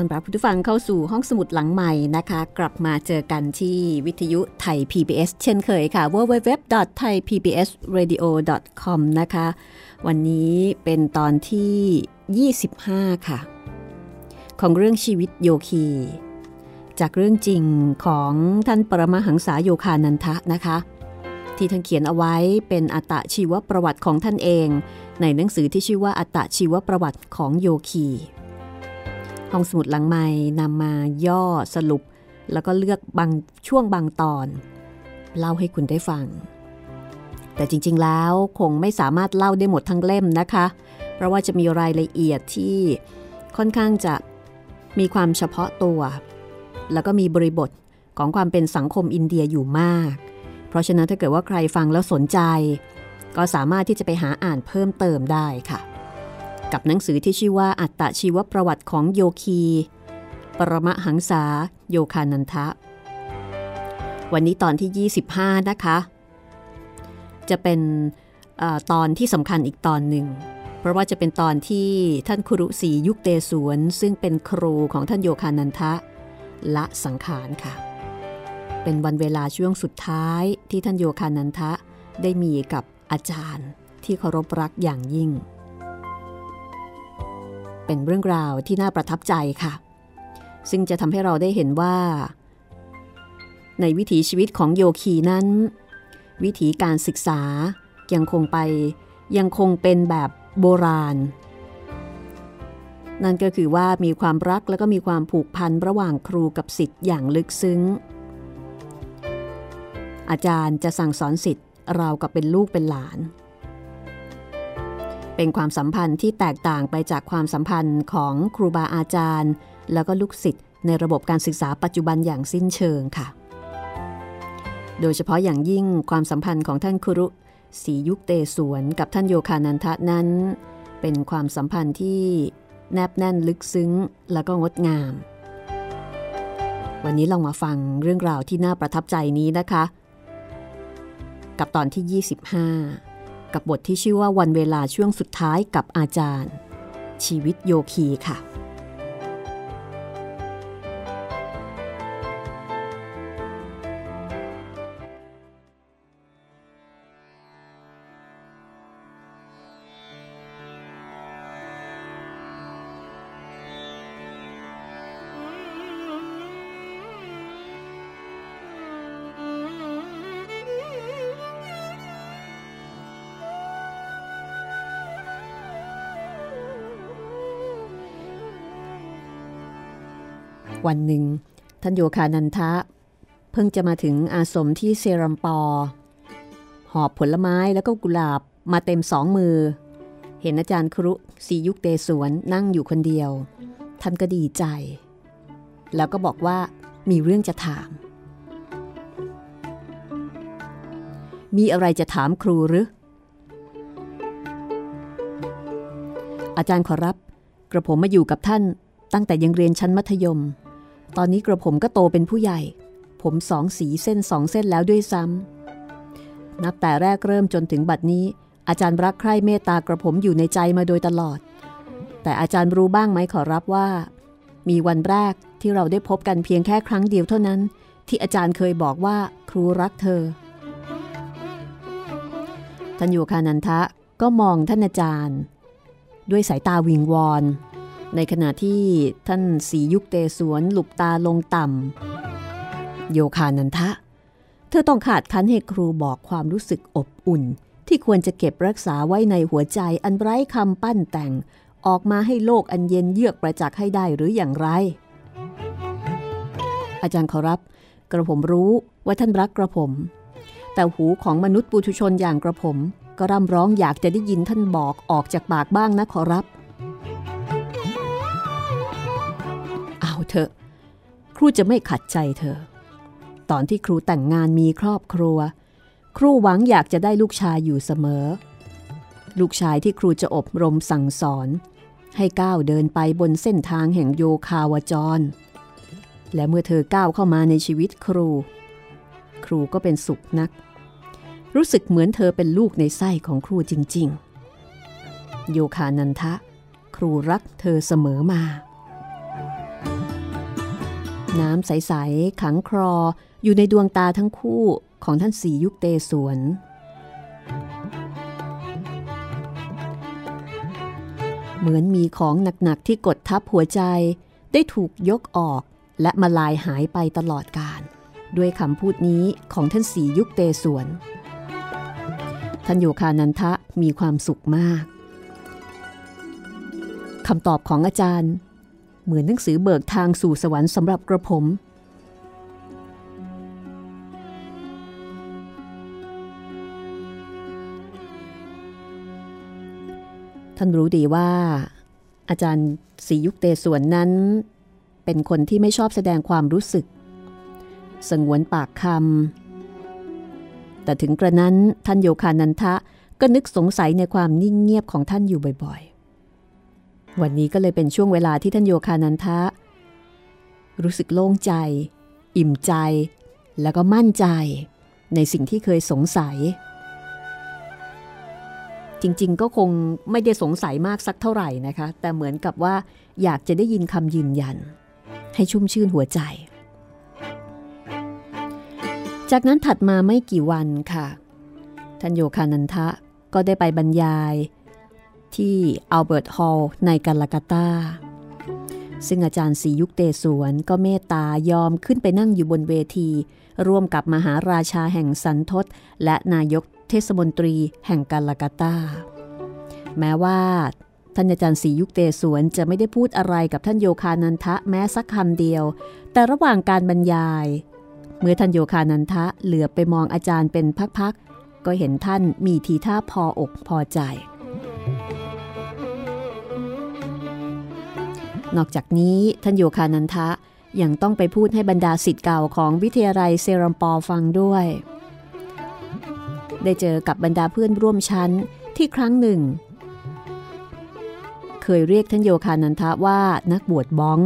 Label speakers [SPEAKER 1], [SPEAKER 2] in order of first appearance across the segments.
[SPEAKER 1] ตอนรับผู้ฟังเข้าสู่ห้องสมุดหลังใหม่นะคะ กลับมาเจอกันที่วิทยุไทย PBS เช่นเคยค่ะ www.thaipbsradio.com นะคะ วันนี้เป็นตอนที่ 25 ค่ะ ของเรื่องชีวิตโยคี จากเรื่องจริงของท่านปรมาหังษาโยคานันทะนะคะ ที่ท่านเขียนเอาไว้เป็นอัตชีวประวัติของท่านเอง ในหนังสือที่ชื่อว่าอัตชีวประวัติของโยคี ห้องสมุดหลังไม้นำมาย่อสรุป แล้วก็เลือกบางช่วงบางตอน เล่าให้คุณได้ฟัง แต่จริงๆแล้วคงไม่สามารถเล่าได้หมดทั้งเล่มนะคะ เพราะว่าจะมีรายละเอียดที่ค่อนข้างจะมีความเฉพาะตัว แล้วก็มีบริบทของความเป็นสังคมอินเดียอยู่มาก เพราะฉะนั้นถ้าเกิดว่าใครฟังแล้วสนใจ ก็สามารถที่จะไปหาอ่านเพิ่มเติมได้ค่ะ กับหนังสือที่ชื่อว่าอัตตชีวประวัติของโยคี ปรมหังษา โยคานันทะ วันนี้ตอนที่ 25 นะคะ จะเป็นออตอนที่สำคัญอีกตอนหนึ่ง เพราะว่าจะเป็นตอนที่ท่านครุศรียุคเตสวน ซึ่งเป็นครูของท่านโยคานันทะ ละสังขารค่ะ เป็นวันเวลาช่วงสุดท้ายที่ท่านโยคานันทะได้มีกับอาจารย์ที่เคารพรักอย่างยิ่ง เป็นเรื่องราวที่น่าประทับใจค่ะ ซึ่งจะทำให้เราได้เห็นว่า ในวิถีชีวิตของโยคีนั้น วิถีการศึกษายังคงไปยังคงเป็นแบบโบราณ นั่นก็คือว่ามีความรักและก็มีความผูกพันระหว่างครูกับศิษย์อย่างลึกซึ้ง อาจารย์จะสั่งสอนศิษย์เรากับเป็นลูกเป็นหลาน เป็นความสัมพันธ์ที่แตกต่างไปจากความสัมพันธ์ของครูบาอาจารย์ แล้วก็ลูกศิษย์ในระบบการศึกษาปัจจุบันอย่างสิ้นเชิงค่ะ โดยเฉพาะอย่างยิ่งความสัมพันธ์ของท่านครุศรียุคเตสวนกับท่านโยคานันทะนั้น เป็นความสัมพันธ์ที่แนบแน่นลึกซึ้งแล้วก็งดงาม วันนี้ลองมาฟังเรื่องราวที่น่าประทับใจนี้นะคะ กับตอนที่ 25 กับบทที่ชื่อว่าวันเวลาช่วงสุดท้ายกับอาจารย์ ชีวิตโยคีค่ะ วันหนึ่ง ท่านโยคานันทะ เพิ่งจะมาถึงอาสมที่เซรัมปอ หอบผลไม้แล้วก็กุหลาบมาเต็มสองมือ เห็นอาจารย์ครุสียุคเตสวนนั่งอยู่คนเดียว ท่านก็ดีใจ แล้วก็บอกว่ามีเรื่องจะถาม มีอะไรจะถามครูหรือ อาจารย์ขอรับ กระผมมาอยู่กับท่านตั้งแต่ยังเรียนชั้นมัธยม ตอนนี้กระผมก็โตเป็นผู้ใหญ่ ผมสองสีเส้นสองเส้นแล้วด้วยซ้ำนับแต่แรกเริ่มจนถึงบัดนี้ อาจารย์รักใคร่เมตตากระผมอยู่ในใจมาโดยตลอด แต่อาจารย์รู้บ้างไหมขอรับว่า มีวันแรกที่เราได้พบกันเพียงแค่ครั้งเดียวเท่านั้น ที่อาจารย์เคยบอกว่าครูรักเธอท่านโยคานันทะก็มองท่านอาจารย์ ด้วยสายตาวิงวอน ในขณะที่ท่านสียุคเตสวนหลุบตาลงต่ำโยคานันทะ เธอต้องขาดคันให้ครูบอกความรู้สึกอบอุ่น ที่ควรจะเก็บรักษาไว้ในหัวใจอันไร้คำปั้นแต่ง ออกมาให้โลกอันเย็นเยือกประจักษ์ให้ได้หรืออย่างไร อาจารย์ขอรับ กระผมรู้ว่าท่านรักกระผม แต่หูของมนุษย์ปุถุชนอย่างกระผม ก็ร่ำร้องอยากจะได้ยินท่านบอกออกจากปากบ้างนะขอรับ เถอะ ครูจะไม่ขัดใจเธอ ตอนที่ครูแต่งงานมีครอบครัว ครูหวังอยากจะได้ลูกชายอยู่เสมอ ลูกชายที่ครูจะอบรมสั่งสอน ให้ก้าวเดินไปบนเส้นทางแห่งโยคาวจร และเมื่อเธอก้าวเข้ามาในชีวิตครู ครูก็เป็นสุขนัก รู้สึกเหมือนเธอเป็นลูกในไส้ของครูจริง ๆ โยคานันทะ ครูรักเธอเสมอมา น้ำใส ๆ ขังครออยู่ในดวงตาทั้งคู่ของท่านสียุคเตสวน เหมือนมีของหนัก ๆ ที่กดทับหัวใจ ได้ถูกยกออกและมาลายหายไปตลอดกาลด้วยคำพูดนี้ของท่านสียุคเตสวน ท่านโยคานันทะมีความสุขมากคำตอบของอาจารย์ เหมือนหนังสือเบิกทางสู่สวรรค์สำหรับกระผม ท่านรู้ดีว่า อาจารย์ศรียุคเตสวนนั้น เป็นคนที่ไม่ชอบแสดงความรู้สึก สงวนปากคำแต่ถึงกระนั้นท่านโยคานันทะก็นึกสงสัยในความนิ่งเงียบของท่านอยู่บ่อย วันนี้ก็เลยเป็นช่วงเวลาที่ท่านโยคานันทะ รู้สึกโล่งใจ อิ่มใจ แล้วก็มั่นใจ ในสิ่งที่เคยสงสัย จริงๆ ก็คงไม่ได้สงสัยมากสักเท่าไหร่นะคะ แต่เหมือนกับว่าอยากจะได้ยินคำยืนยัน ให้ชุ่มชื่นหัวใจ จากนั้นถัดมาไม่กี่วันค่ะท่านโยคานันทะก็ได้ไปบรรยาย ที่อัลเบิร์ตฮอลล์ในกาลากาตา ซึ่งอาจารย์ศรียุคเตสวนก็เมตตายอมขึ้นไปนั่งอยู่บนเวที ร่วมกับมหาราชาแห่งสันทศและนายกเทศมนตรีแห่งกาลากาตา แม้ว่าท่านอาจารย์ศรียุคเตสวนจะไม่ได้พูดอะไรกับท่านโยคานันทะแม้สักคำเดียว แต่ระหว่างการบรรยาย เมื่อท่านโยคานันทะเหลือไปมองอาจารย์เป็นพักๆก็เห็นท่านมีทีท่าพออกพอใจ นอกจากนี้ท่านโยคานันทะยังต้องไปพูดให้บรรดาสิทธิ์เก่าของวิทยาลัยเซรัมปอฟังด้วย ได้เจอกับบรรดาเพื่อนร่วมชั้นที่ครั้งหนึ่ง เคยเรียกท่านโยคานันทะว่านักบวชบ้อง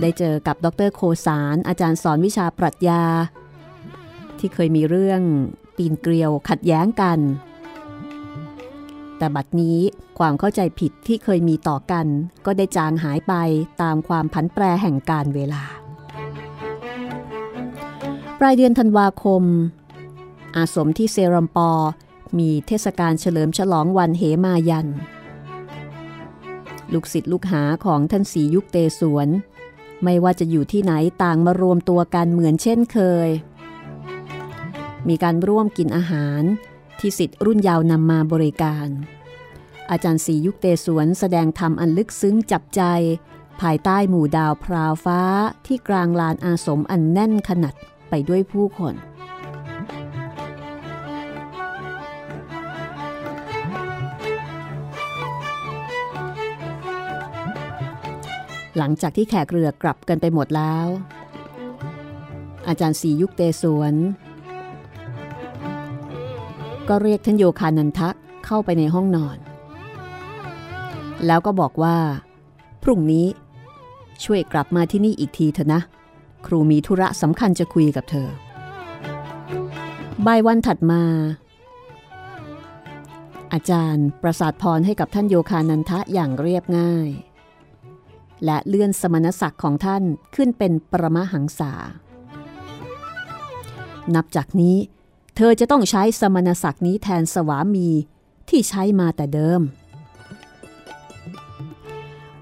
[SPEAKER 1] ได้เจอกับดรโคสารอาจารย์สอนวิชาปรัชญา ที่เคยมีเรื่องปีนเกลียวขัดแย้งกัน แต่บัดนี้ความเข้าใจผิดที่เคยมีต่อกัน ก็ได้จางหายไปตามความผันแปรแห่งการเวลา ปลายเดือนธันวาคม อาสมที่เซรัมปอ มีเทศกาลเฉลิมฉลองวันเหมายัน ลูกศิษย์ลูกหาของท่านสียุคเตสวน ไม่ว่าจะอยู่ที่ไหนต่างมารวมตัวกันเหมือนเช่นเคย มีการร่วมกินอาหาร ที่สิทธิ์รุ่นยาวนำมาบริการ อาจารย์สียุคเตสวนแสดงธรรมอันลึกซึ้งจับใจ ภายใต้หมู่ดาวพราวฟ้าที่กลางลานอาสมอันแน่นขนาดไปด้วยผู้คนหลังจากที่แขกเรือกลับกันไปหมดแล้ว อาจารย์สียุคเตสวน ก็เรียกท่านโยคานันทะเข้าไปในห้องนอน แล้วก็บอกว่า พรุ่งนี้ช่วยกลับมาที่นี่อีกทีเถอะนะ ครูมีธุระสำคัญจะคุยกับเธอบ่ายวันถัดมา อาจารย์ประสาทพรให้กับท่านโยคานันทะอย่างเรียบง่าย และเลื่อนสมณศักดิ์ของท่านขึ้นเป็นประมหังษา นับจากนี้ ธอจะต้องใช้สมณศักดิ์นี้แทนสวามีที่ใช้มาแต่เดิม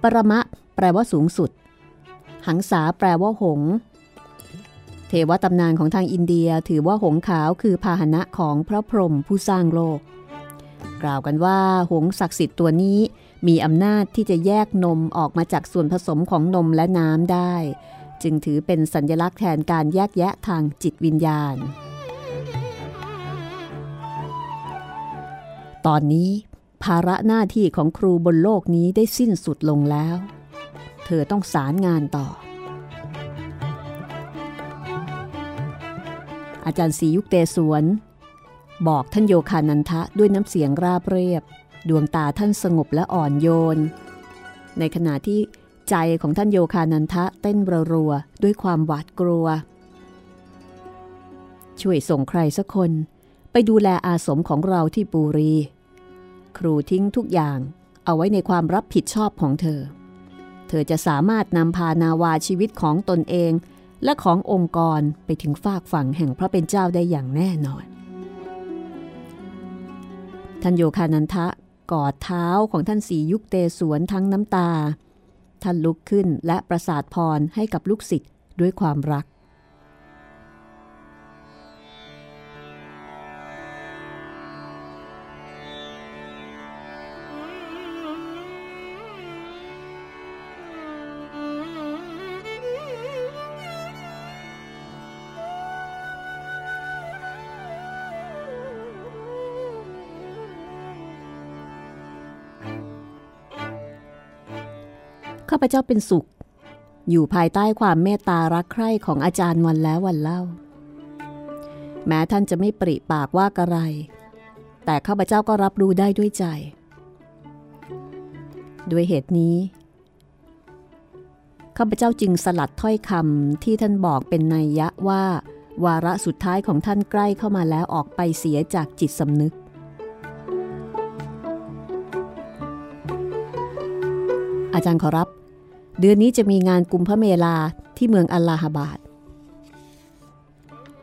[SPEAKER 1] ปรมะแปลว่าสูงสุด หังษาแปลว่าหงส์เทวตำนานของทางอินเดียถือว่าหงส์ขาวคือพาหนะของพระพรหมผู้สร้างโลก กล่าวกันว่าหงส์ศักดิ์สิทธิ์ตัวนี้มีอำนาจที่จะแยกนมออกมาจากส่วนผสมของนมและน้ำได้ จึงถือเป็นสัญลักษณ์แทนการแยกแยะทางจิตวิญญาณ ตอนนี้ ภาระหน้าที่ของครูบนโลกนี้ได้สิ้นสุดลงแล้ว เธอต้องสารงานต่อ อาจารย์ศรียุคเตสวน บอกท่านโยคานันทะด้วยน้ำเสียงราบเรียบ ดวงตาท่านสงบและอ่อนโยน ในขณะที่ใจของท่านโยคานันทะเต้นรัวๆด้วยความหวาดกลัว ช่วยส่งใครสักคนไปดูแลอาสมของเราที่ปูรี ครูทิ้งทุกอย่างเอาไว้ในความรับผิดชอบของเธอ เธอจะสามารถนำพานาวาชีวิตของตนเองและขององค์กรไปถึงฝากฝั่งแห่งพระเป็นเจ้าได้อย่างแน่นอน ท่านโยคานันทะกอดเท้าของท่านสียุคเตสวนทั้งน้ำตา ท่านลุกขึ้นและประสาทพรให้กับลูกศิษย์ด้วยความรัก ข้าพเจ้าเป็นสุข อยู่ภายใต้ความเมตตารักใคร่ของอาจารย์วันแล้ววันเล่า แม้ท่านจะไม่ปริปากว่ากระไร แต่ข้าพเจ้าก็รับรู้ได้ด้วยใจ ด้วยเหตุนี้ข้าพเจ้าจึงสลัดถ้อยคำที่ท่านบอกเป็นนัยยะว่า วาระสุดท้ายของท่านใกล้เข้ามาแล้วออกไปเสียจากจิตสำนึก อาจารย์ขอรับ เดือนนี้จะมีงานกุมพระเมลาที่เมืองอัลลาฮาบาด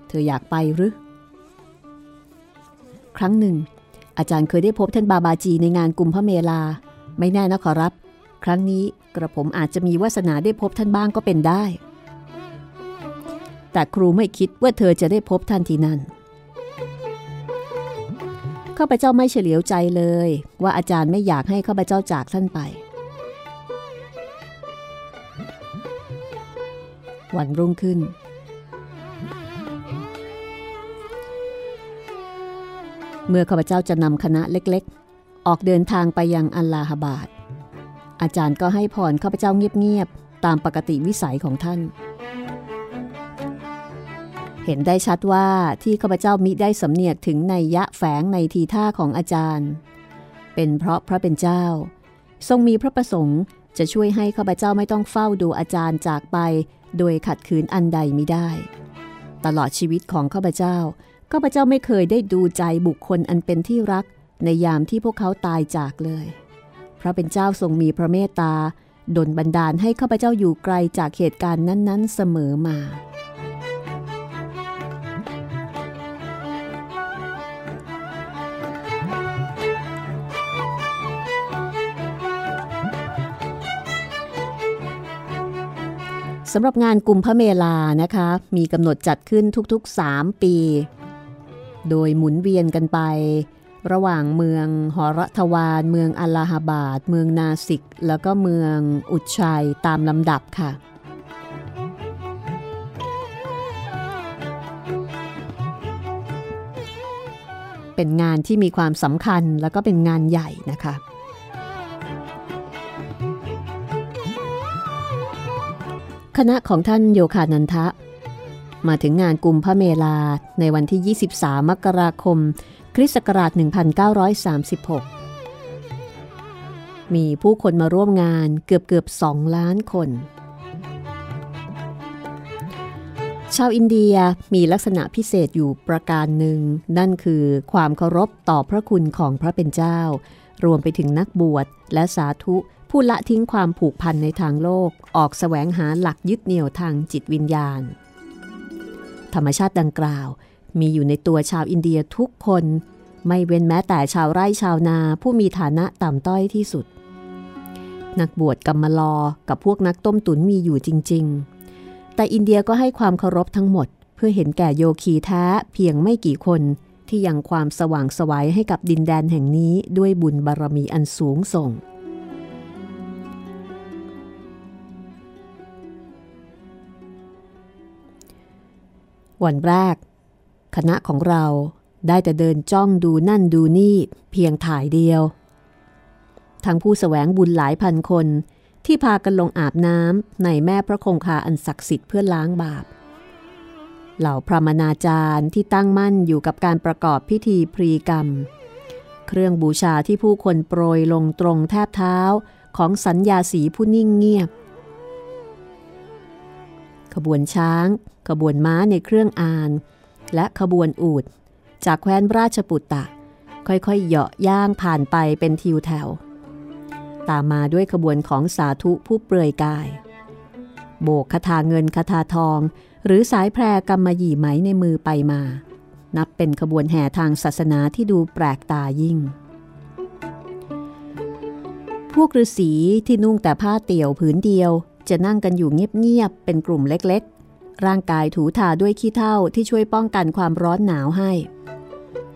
[SPEAKER 1] เธออยากไปหรือ ครั้งหนึ่ง อาจารย์เคยได้พบท่านบาบาจีในงานกุมพระเมลา ไม่แน่นะขอรับ ครั้งนี้กระผมอาจจะมีวาสนาได้พบท่านบ้างก็เป็นได้ แต่ครูไม่คิดว่าเธอจะได้พบท่านที่นั่นข้าพเจ้าไม่เฉลียวใจเลย ว่าอาจารย์ไม่อยากให้ข้าพเจ้าจากท่านไป วันรุ่งขึ้น เมื่อข้าพเจ้าจะนำคณะเล็กๆ ออกเดินทางไปยังอัลลาฮบาดอาจารย์ก็ให้พรข้าพเจ้าเงียบๆ ตามปกติวิสัยของท่าน เห็นได้ชัดว่าที่ข้าพเจ้ามิได้สำเนียกถึงในยยะแฝงในทีท่าของอาจารย์ เป็นเพราะพระเป็นเจ้า ทรงมีพระประสงค์จะช่วยให้ข้าพเจ้าไม่ต้องเฝ้าดูอาจารย์จากไป โดยขัดขืนอันใดมิได้ ตลอดชีวิตของข้าพเจ้าข้าพเจ้าไม่เคยได้ดูใจบุคคลอันเป็นที่รัก ในยามที่พวกเขาตายจากเลยพระเป็นเจ้าทรงมีพระเมตตาดลบันดาลให้ข้าพเจ้าอยู่ไกลจากเหตุการณ์นั้น ๆ เสมอมา สำหรับงานกลุ่มพระเมลานะคะ มีกำหนดจัดขึ้นทุกๆ 3 ปี โดยหมุนเวียนกันไป ระหว่างเมืองหอรทวาน เมืองอัลลาฮาบาด เมืองนาสิก แล้วก็เมืองอุดชัยตามลำดับค่ะเป็นงานที่มีความสำคัญแล้วก็เป็นงานใหญ่นะคะ คณะของท่านโยคานันทะ มาถึงงานกุมพระเมลาในวันที่ 23 มกราคม คริสต์ศักราช 1936 มีผู้คนมาร่วมงานเกือบเกือบ2 ล้านคน ชาวอินเดียมีลักษณะพิเศษอยู่ประการหนึ่ง นั่นคือความเคารพต่อพระคุณของพระเป็นเจ้า รวมไปถึงนักบวชและสาธุ ผู้ละทิ้งความผูกพันในทางโลกออกแสวงหาหลักยึดเหนี่ยวทางจิตวิญญาณ ธรรมชาติดังกล่าว มีอยู่ในตัวชาวอินเดียทุกคน ไม่เว้นแม้แต่ชาวไร่ชาวนาผู้มีฐานะต่ำต้อยที่สุด นักบวชกรรมลอกับพวกนักต้มตุ๋นมีอยู่จริง ๆ แต่อินเดียก็ให้ความเคารพทั้งหมด เพื่อเห็นแก่โยคีแท้เพียงไม่กี่คนที่ยังความสว่างสวัยให้กับดินแดนแห่งนี้ด้วยบุญบารมีอันสูงส่ง วันแรก คณะของเราได้แต่เดินจ้องดูนั่นดูนี่เพียงถ่ายเดียว ทั้งผู้สแสวงบุญหลายพันคนที่พากันลงอาบน้ำในแม่พระคงคาอันศักดิ์สิทธิ์เพื่อล้างบาป เหล่าพระมนาจารย์ที่ตั้งมั่นอยู่กับการประกอบพิธีพรีกรรม เครื่องบูชาที่ผู้คนโปรยลงตรงแทบเท้าของสัญญาสีผู้นิ่งเงียบ ขบวนช้าง ขบวนม้าในเครื่องอาน และขบวนอูดจากแคว้นราชปุตตะ ค่อยๆเหาะย่างผ่านไปเป็นทิวแถว ตามมาด้วยขบวนของสาธุผู้เปลือยกาย โบกคาถาเงินคาถาทอง หรือสายแพรกำมะหยี่ไหมในมือไปมา นับเป็นขบวนแห่ทางศาสนาที่ดูแปลกตายิ่งพวกฤาษีที่นุ่งแต่ผ้าเตี่ยวผืนเดียว จะนั่งกันอยู่เงียบๆ เป็นกลุ่มเล็ก ร่างกายถูทาด้วยขี้เถ้าที่ช่วยป้องกันความร้อนหนาวให้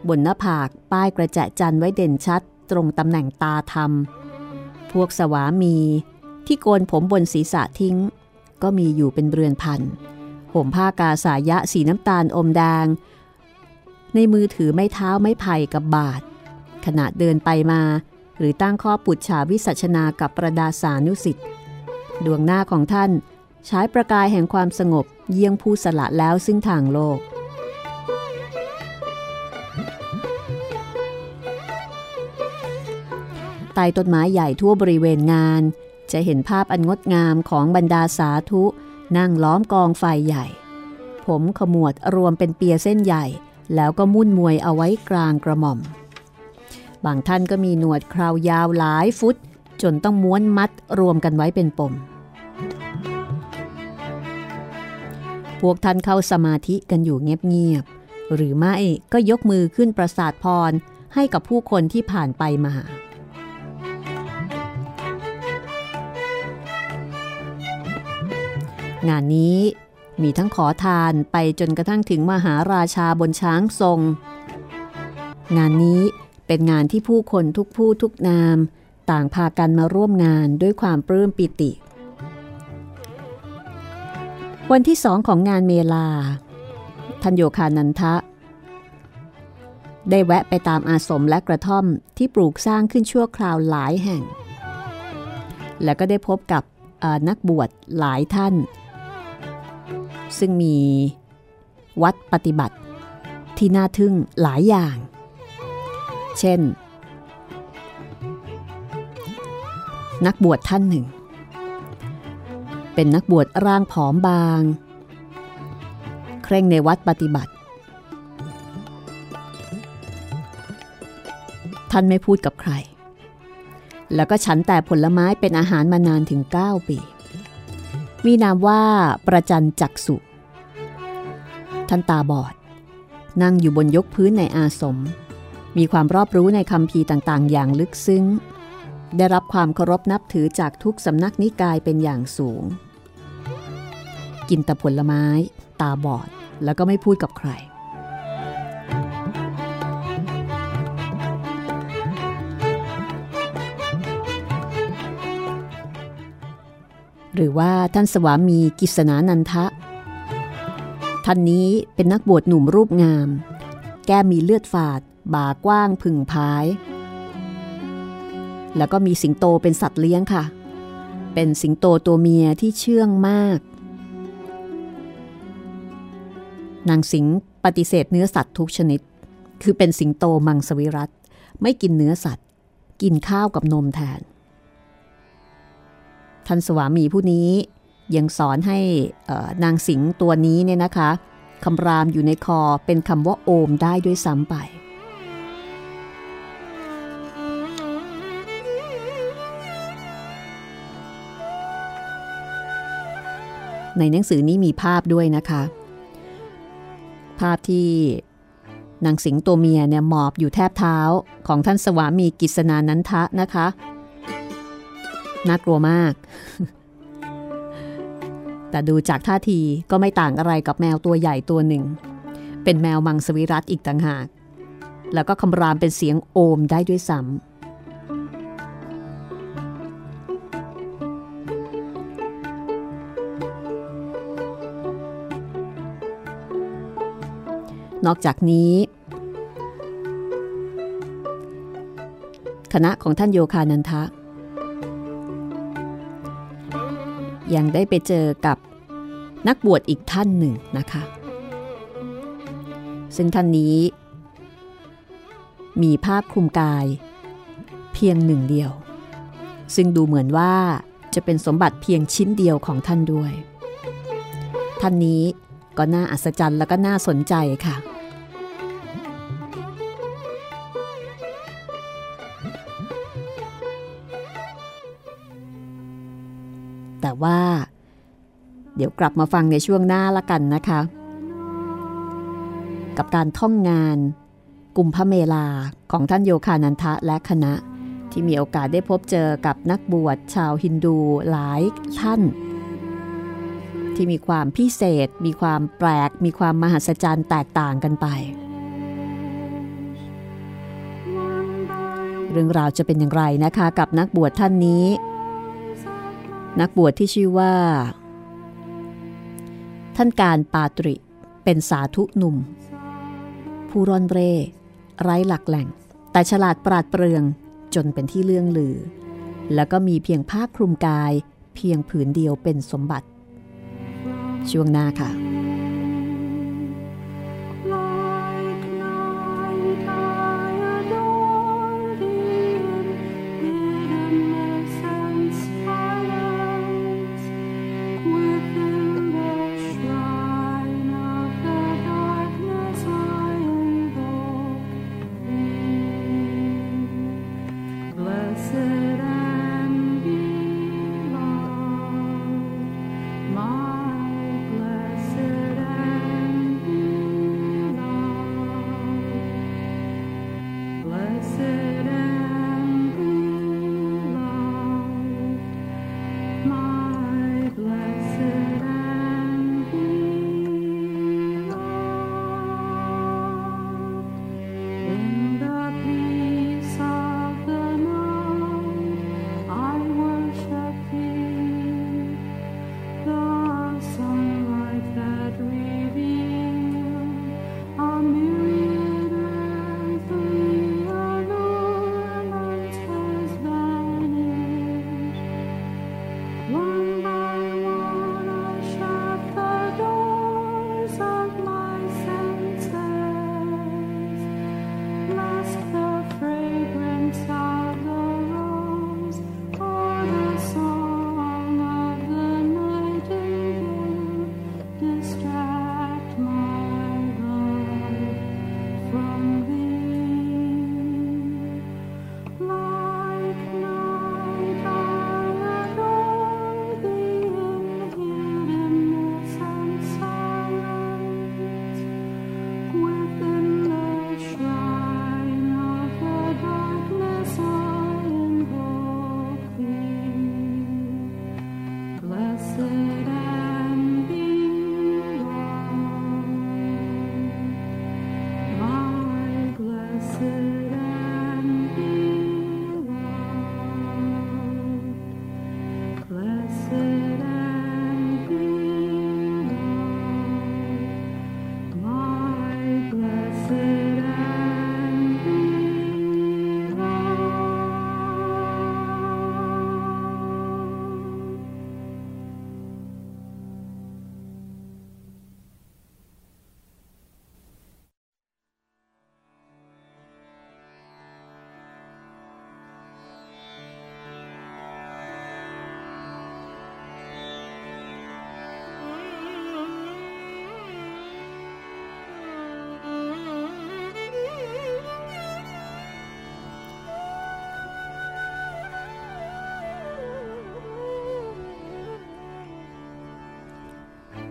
[SPEAKER 1] บนหน้าผากป้ายกระแจะจันไว้เด่นชัด ตรงตำแหน่งตาทำพวกสวามี ที่โกนผมบนศีรษะทิ้ง ก็มีอยู่เป็นเรือนพันห่มผ้ากาสายะสีน้ำตาลอมแดง ในมือถือไม้เท้าไม้ไผ่กับบาท ขณะเดินไปมา หรือตั้งข้อปุจฉาวิสัชนากับประดาสานุสิทธิ์ดวงหน้าของท่าน ใช้ประกายแห่งความสงบเยี่ยงผู้สละแล้วซึ่งทางโลก ใต้ต้นไม้ใหญ่ทั่วบริเวณงาน จะเห็นภาพอันงดงามของบรรดาสาธุ นั่งล้อมกองไฟใหญ่ ผมขมวดรวมเป็นเปียเส้นใหญ่ แล้วก็มุ่นมวยเอาไว้กลางกระหม่อม บางท่านก็มีหนวดคราวยาวหลายฟุต จนต้องม้วนมัดรวมกันไว้เป็นปม พวกท่านเข้าสมาธิกันอยู่เงียบๆหรือไม่ก็ยกมือขึ้นประสาทพรให้กับผู้คนที่ผ่านไปมาหงานนี้มีทั้งขอทานไปจนกระทั่งถึงมหาราชาบนช้างทรง งานนี้เป็นงานที่ผู้คนทุกผู้ทุกนาม ต่างพากันมาร่วมงานด้วยความปลื้มปิติ วันที่สองของงานเมลาท่านโยคานันทะ ได้แวะไปตามอาสมและกระท่อมที่ปลูกสร้างขึ้นชั่วคราวหลายแห่ง แล้วก็ได้พบกับนักบวชหลายท่าน ซึ่งมีวัดปฏิบัติที่น่าทึ่งหลายอย่าง เช่น นักบวชท่านหนึ่ง เป็นนักบวชร่างผอมบาง เคร่งในวัดปฏิบัติ ท่านไม่พูดกับใคร แล้วก็ฉันแต่ผลไม้เป็นอาหารมานานถึง 9 ปี มีนามว่าประจันจักสุท่านตาบอด นั่งอยู่บนยกพื้นในอาสม มีความรอบรู้ในคำพีต่างๆ อย่างลึกซึ้ง ได้รับความเคารพนับถือจากทุกสำนักนิกายเป็นอย่างสูง กินแต่ผลไม้ ตาบอด แล้วก็ไม่พูดกับใคร หรือว่าท่านสวามีกิษณานันทะ ท่านนี้เป็นนักบวชหนุ่มรูปงาม แก้มีเลือดฝาด บ่ากว้างผึ่งพาย แล้วก็มีสิงโตเป็นสัตว์เลี้ยงค่ะ เป็นสิงโตตัวเมียที่เชื่องมาก นางสิงปฏิเสธเนื้อสัตว์ทุกชนิด คือเป็นสิงโตมังสวิรัตไม่กินเนื้อสัตว์ กินข้าวกับนมแทน ท่านสวามีผู้นี้ยังสอนให้นางสิงตัวนี้เนี่ยนะคะคำรามอยู่ในคอเป็นคำว่าโอมได้ด้วยซ้ำไป ในหนังสือนี้มีภาพด้วยนะคะ ภาพที่นางสิงตัวเมียเนี่ยหมอบอยู่แทบเท้าของท่านสวามีกิษณานันทะนะคะ น่ากลัวมาก แต่ดูจากท่าทีก็ไม่ต่างอะไรกับแมวตัวใหญ่ตัวหนึ่ง เป็นแมวมังสวิรัตอีกต่างหาก แล้วก็คำรามเป็นเสียงโอมได้ด้วยซ้ำ นอกจากนี้ คณะของท่านโยคานันทะ ยังได้ไปเจอกับนักบวชอีกท่านหนึ่งนะคะ ซึ่งท่านนี้ มีภาพคลุมกายเพียงหนึ่งเดียว ซึ่งดูเหมือนว่าจะเป็นสมบัติเพียงชิ้นเดียวของท่านด้วย ท่านนี้ก็น่าอัศจรรย์และก็น่าสนใจค่ะ ว่า เดี๋ยวกลับมาฟังในช่วงหน้าละกันนะคะ กับการท่องงานกุมพระเมลาของท่านโยคานันทะและคณะ ที่มีโอกาสได้พบเจอกับนักบวชชาวฮินดูหลายท่าน ที่มีความพิเศษ มีความแปลก มีความมหัศจรรย์แตกต่างกันไปเรื่องราวจะเป็นอย่างไรนะคะ กับนักบวชท่านนี้ นักบวชที่ชื่อว่า ท่านการปาตริเป็นสาธุหนุ่ม ผู้ร่อนเร่ ไร้หลักแหล่ง แต่ฉลาดปราดเปรื่องจนเป็นที่เลื่องลือ แล้วก็มีเพียงผ้าคลุมกายเพียงผืนเดียวเป็นสมบัติ ช่วงหน้าค่ะ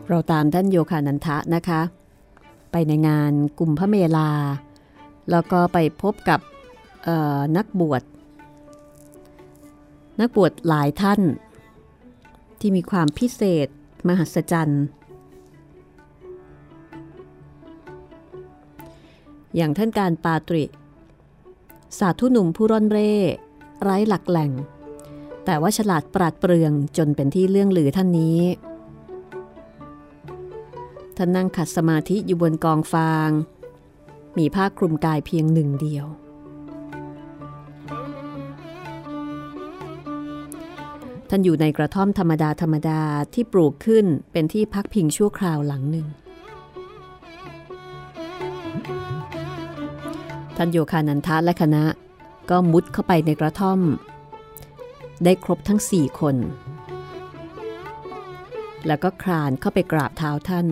[SPEAKER 1] เราตามท่านโยคานันทะนะคะ ไปในงานกลุ่มพระเมลา แล้วก็ไปพบกับนักบวช นักบวชหลายท่าน ที่มีความพิเศษ มหัศจรรย์อย่างท่านการปาตริ สาธุหนุ่มผู้ร่อนเร่ ไร้หลักแหล่ง แต่ว่าฉลาดปราดเปรื่องจนเป็นที่เรื่องลือท่านนี้ ท่านนั่งขัดสมาธิอยู่บนกองฟาง มีผ้าคลุมกายเพียงหนึ่งเดียว ท่านอยู่ในกระท่อมธรรมดาธรรมดาที่ปลูกขึ้นเป็นที่พักพิงชั่วคราวหลังหนึ่ง ท่านโยคานันทะและคณะก็มุดเข้าไปในกระท่อม ได้ครบทั้งสี่คนแล้วก็คลานเข้าไปกราบเท้าท่าน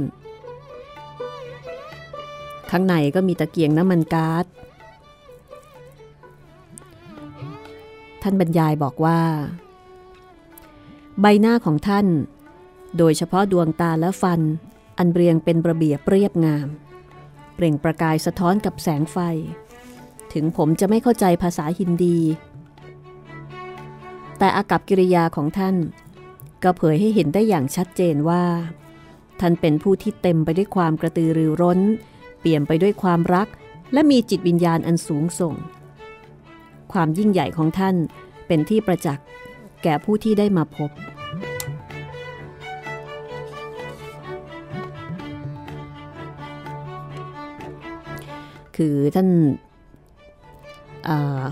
[SPEAKER 1] ข้างในก็มีตะเกียงน้ำมันก๊าซท่านบรรยายบอกว่า ใบหน้าของท่าน โดยเฉพาะดวงตาและฟัน อันเรียงเป็นระเบียบเรียบงาม เปล่งประกายสะท้อนกับแสงไฟ ถึงผมจะไม่เข้าใจภาษาฮินดี แต่อากับกิริยาของท่าน ก็เผยให้เห็นได้อย่างชัดเจนว่า ท่านเป็นผู้ที่เต็มไปด้วยความกระตือรือร้น เปี่ยมไปด้วยความรัก และมีจิตวิญญาณอันสูงส่ง ความยิ่งใหญ่ของท่านเป็นที่ประจักษ์แก่ผู้ที่ได้มาพบ คือท่านา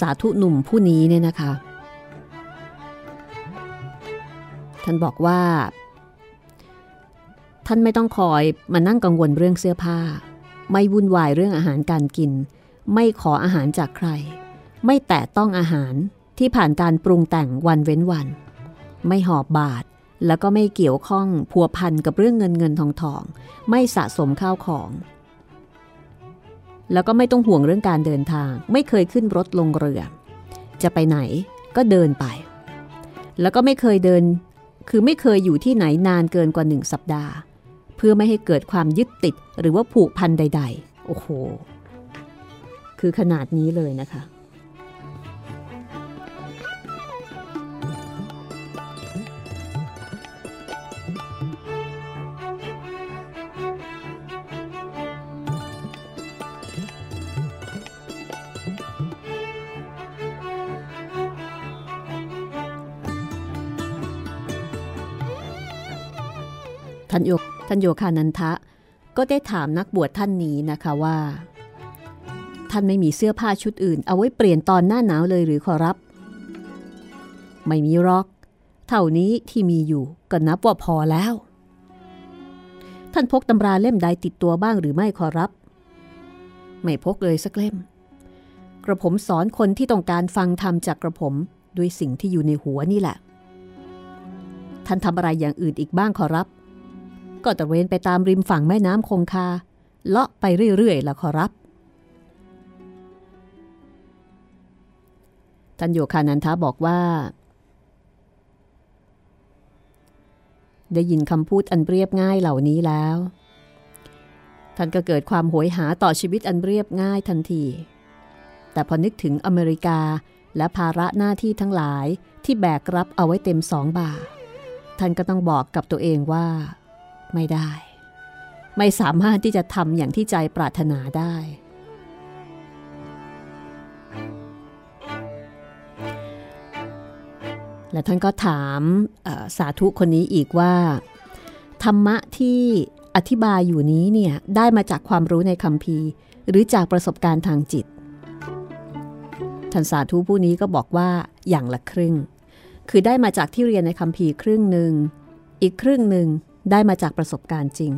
[SPEAKER 1] สาธุหนุ่มผู้นี้เนี่ยนะคะ ท่านบอกว่า ท่านไม่ต้องคอยมานั่งกังวลเรื่องเสื้อผ้า ไม่วุ่นวายเรื่องอาหารการกิน ไม่ขออาหารจากใคร ไม่แตะต้องอาหารที่ผ่านการปรุงแต่งวันเว้นวัน ไม่หอบบาทแล้วก็ไม่เกี่ยวข้องพัวพันกับเรื่องเงินเงินทองทอง ไม่สะสมข้าวของ แล้วก็ไม่ต้องห่วงเรื่องการเดินทาง ไม่เคยขึ้นรถลงเรือ จะไปไหนก็เดินไป แล้วก็ไม่เคยเดิน คือไม่เคยอยู่ที่ไหนนานเกินกว่าหนึ่งสัปดาห์ เพื่อไม่ให้เกิดความยึดติดหรือว่าผูกพันใด ๆ โอ้โห คือขนาดนี้เลยนะคะท่านโย ท่านโยคานันทะก็ได้ถามนักบวชท่านนี้นะคะว่า ท่านไม่มีเสื้อผ้าชุดอื่น เอาไว้เปลี่ยนตอนหน้าหนาวเลยหรือขอรับ ไม่มีรอก เท่านี้ที่มีอยู่ก็นับว่าพอแล้ว ท่านพกตำราเล่มใดติดตัวบ้างหรือไม่ขอรับ ไม่พกเลยสักเล่ม กระผมสอนคนที่ต้องการฟังธรรมจากกระผมด้วยสิ่งที่อยู่ในหัวนี่แหละ ท่านทำอะไรอย่างอื่นอีกบ้างขอรับ ก็ตะเวนไปตามริมฝั่งแม่น้ำคงคา เลาะไปเรื่อยๆละขอรับท่านโยคานันทะบอกว่า ได้ยินคำพูดอันเรียบง่ายเหล่านี้แล้ว ท่านก็เกิดความโหยหาต่อชีวิตอันเรียบง่ายทันที แต่พอนึกถึงอเมริกาและภาระหน้าที่ทั้งหลายที่แบกรับเอาไว้เต็มสองบ่า ท่านก็ต้องบอกกับตัวเองว่า ไม่ได้ ไม่สามารถที่จะทำอย่างที่ใจปรารถนาได้ และท่านก็ถามสาธุคนนี้อีกว่า ธรรมะที่อธิบายอยู่นี้เนี่ยได้มาจากความรู้ในคัมภีร์หรือจากประสบการณ์ทางจิตท่านสาธุผู้นี้ก็บอกว่าอย่างละครึ่ง คือได้มาจากที่เรียนในคัมภีร์ครึ่งหนึ่ง อีกครึ่งหนึ่ง ได้มาจากประสบการณ์จริง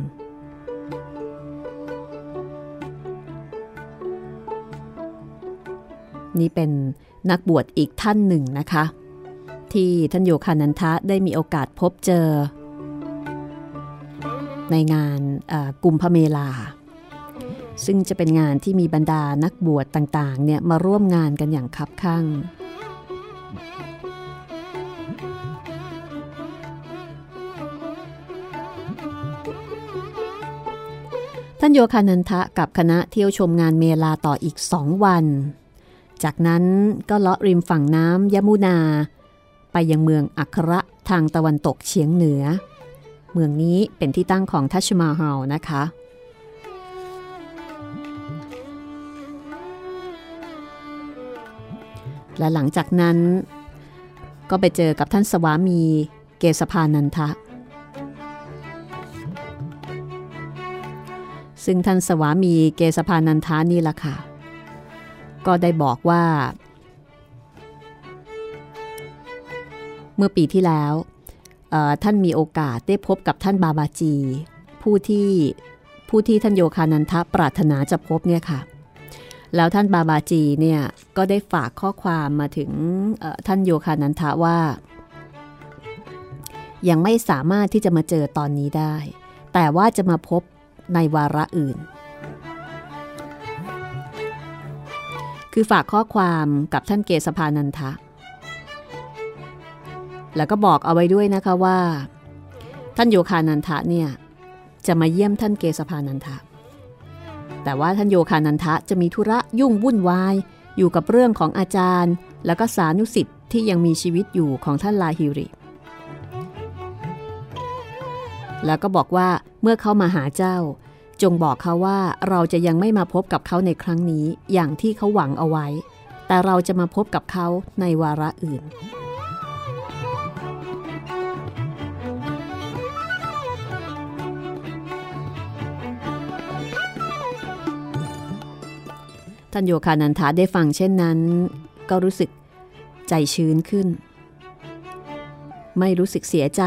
[SPEAKER 1] นี่เป็นนักบวชอีกท่านหนึ่งนะคะ ที่ท่านโยคานันทะได้มีโอกาสพบเจอ ในงานเอ่อกุมพเมลา ซึ่งจะเป็นงานที่มีบรรดานักบวชต่างๆเนี่ยมาร่วมงานกันอย่างคับข้าง ท่านโยคานันทะกับคณะเที่ยวชมงานเมลาต่ออีกสองวัน จากนั้นก็เลาะริมฝั่งน้ำยมุนา ไปยังเมืองอัคระทางตะวันตกเฉียงเหนือ เมืองนี้เป็นที่ตั้งของทัชมาฮาลนะคะ และหลังจากนั้นก็ไปเจอกับท่านสวามีเกสพานันทะ ซึ่งท่านสวามีเกสพานันทานี่ล่ะค่ะ ก็ได้บอกว่า เมื่อปีที่แล้วท่านมีโอกาสได้พบกับท่านบาบาจี ผู้ที่ผู้ที่ท่านโยคานันทะปรารถนาจะพบเนี่ยค่ะ แล้วท่านบาบาจีเนี่ยก็ได้ฝากข้อความมาถึงท่านโยคานันทะว่า ยังไม่สามารถที่จะมาเจอตอนนี้ได้ แต่ว่าจะมาพบ ในวาระอื่น คือฝากข้อความกับท่านเกษพานันทะ แล้วก็บอกเอาไว้ด้วยนะคะว่า ท่านโยคานันทะเนี่ยจะมาเยี่ยมท่านเกษพานันทะ แต่ว่าท่านโยคานันทะจะมีธุระยุ่งวุ่นวายอยู่กับเรื่องของอาจารย์ แล้วก็สานุสิทธิ์ที่ยังมีชีวิตอยู่ของท่านลาฮิริ แล้วก็บอกว่าเมื่อเขามาหาเจ้า จงบอกเขาว่าเราจะยังไม่มาพบกับเขาในครั้งนี้อย่างที่เขาหวังเอาไว้ แต่เราจะมาพบกับเขาในวาระอื่น ท่านโยคานันทาได้ฟังเช่นนั้น ก็รู้สึกใจชื้นขึ้น ไม่รู้สึกเสียใจ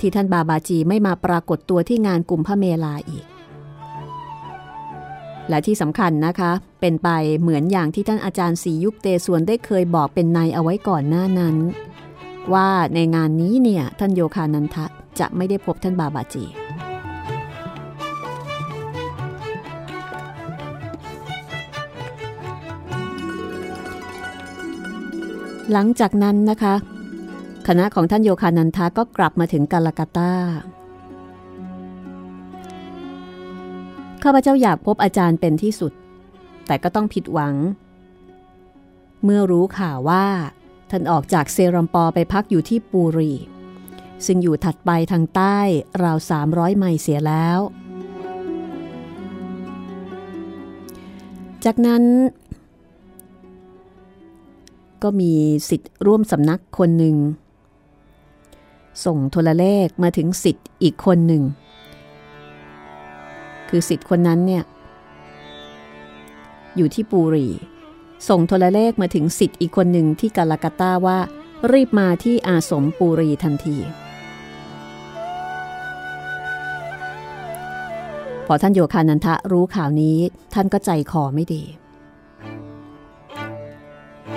[SPEAKER 1] ที่ท่านบาบาจีไม่มาปรากฏตัวที่งานกลุ่มพระเมลาอีก และที่สำคัญนะคะ เป็นไปเหมือนอย่างที่ท่านอาจารย์สียุคเตส่วนได้เคยบอกเป็นในเอาไว้ก่อนหน้านั้น ว่าในงานนี้เนี่ยท่านโยคานันทะจะไม่ได้พบท่านบาบาจีหลังจากนั้นนะคะ คณะของท่านโยคานันทาก็กลับมาถึงกาลากาตาข้าพเจ้าอยากพบอาจารย์เป็นที่สุด แต่ก็ต้องผิดหวัง เมื่อรู้ข่าวว่า ท่านออกจากเซรัมปอไปพักอยู่ที่ปูรี ซึ่งอยู่ถัดไปทางใต้ราว 300 ไมล์เสียแล้ว จากนั้น ก็มีสิทธิ์ร่วมสำนักคนหนึ่ง ส่งโทรเลขมาถึงสิทธิ์อีกคนหนึ่ง คือสิทธิ์คนนั้นเนี่ย อยู่ที่ปูรี ส่งโทรเลขมาถึงสิทธิ์อีกคนหนึ่งที่กาลากาตาว่ารีบมาที่อาสมปูรีทันที พอท่านโยคานันทะรู้ข่าวนี้ท่านก็ใจคอไม่ดี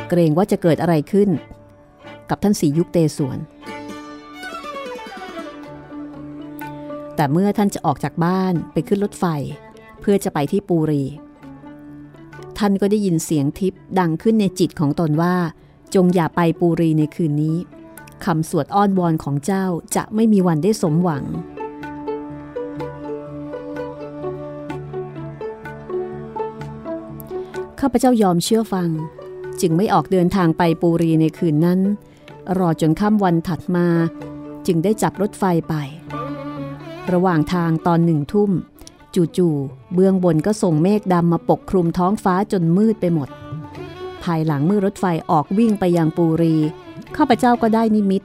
[SPEAKER 1] เกรงว่าจะเกิดอะไรขึ้น กับท่านสียุคเตสวน แต่เมื่อท่านจะออกจากบ้านไปขึ้นรถไฟ เพื่อจะไปที่ปูรี ท่านก็ได้ยินเสียงทิพย์ดังขึ้นในจิตของตนว่า จงอย่าไปปูรีในคืนนี้คำสวดอ้อนวอนของเจ้าจะไม่มีวันได้สมหวัง ข้าพเจ้ายอมเชื่อฟัง จึงไม่ออกเดินทางไปปูรีในคืนนั้น รอจนค่ำวันถัดมา จึงได้จับรถไฟไป ระหว่างทางตอนหนึ่งทุ่ม จู่ๆเบื้องบนก็ส่งเมฆดำมาปกคลุมท้องฟ้าจนมืดไปหมด ภายหลังเมื่อรถไฟออกวิ่งไปยังปูรี ข้าพเจ้าก็ได้นิมิต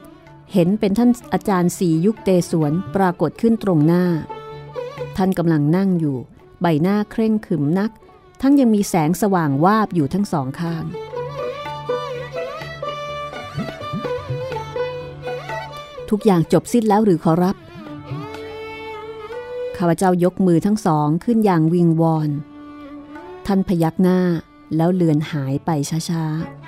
[SPEAKER 1] เห็นเป็นท่านอาจารย์สียุคเตสวนปรากฏขึ้นตรงหน้า ท่านกำลังนั่งอยู่ ใบหน้าเคร่งขรึมนัก ทั้งยังมีแสงสว่างวาบอยู่ทั้งสองข้างทุกอย่างจบสิ้นแล้วหรือขอรับ ข้าพเจ้ายกมือทั้งสองขึ้นอย่างวิงวอน ท่านพยักหน้าแล้วเลือนหายไปช้าๆ